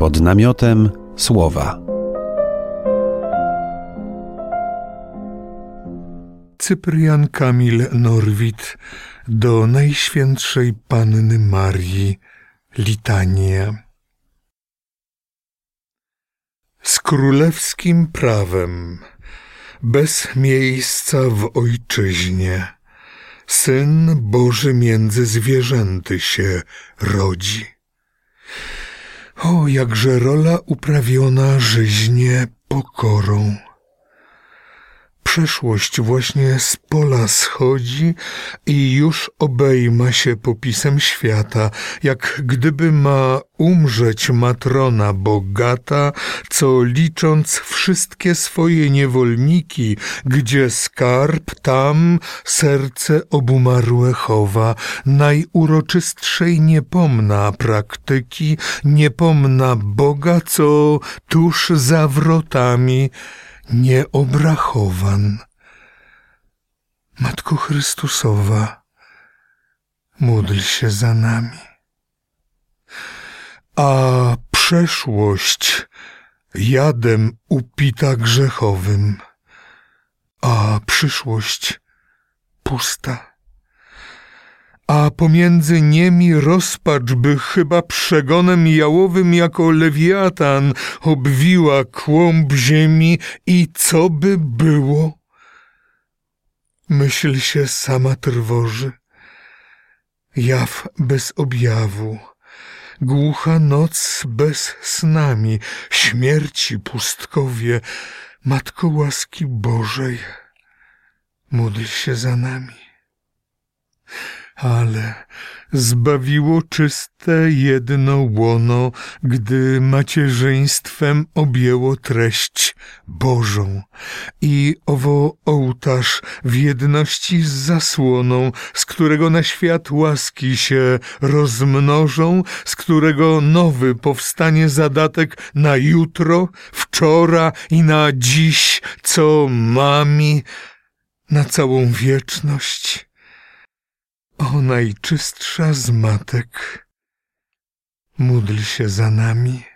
pod namiotem słowa. Cyprian Kamil Norwid do Najświętszej Panny Marii Litania. Z królewskim prawem, bez miejsca w ojczyźnie, Syn Boży między zwierzęty się rodzi. O, jakże rola uprawiona żyźnie pokorą przeszłość właśnie z pola schodzi i już obejma się popisem świata, jak gdyby ma umrzeć matrona bogata, co licząc wszystkie swoje niewolniki, gdzie skarb, tam serce obumarłe chowa, najuroczystszej niepomna praktyki, niepomna Boga, co tuż za wrotami nieobrachowan. Matko Chrystusowa, módl się za nami. A przeszłość jadem upita grzechowym, a przyszłość pusta a pomiędzy niemi rozpacz by chyba przegonem jałowym jako lewiatan obwiła kłąb ziemi i co by było? Myśl się sama trwoży, jaw bez objawu, głucha noc bez snami, śmierci pustkowie, Matko łaski Bożej, módl się za nami ale zbawiło czyste jedno łono, gdy macierzyństwem objęło treść Bożą. I owo ołtarz w jedności z zasłoną, z którego na świat łaski się rozmnożą, z którego nowy powstanie zadatek na jutro, wczora i na dziś, co mami, na całą wieczność o najczystsza z matek, módl się za nami.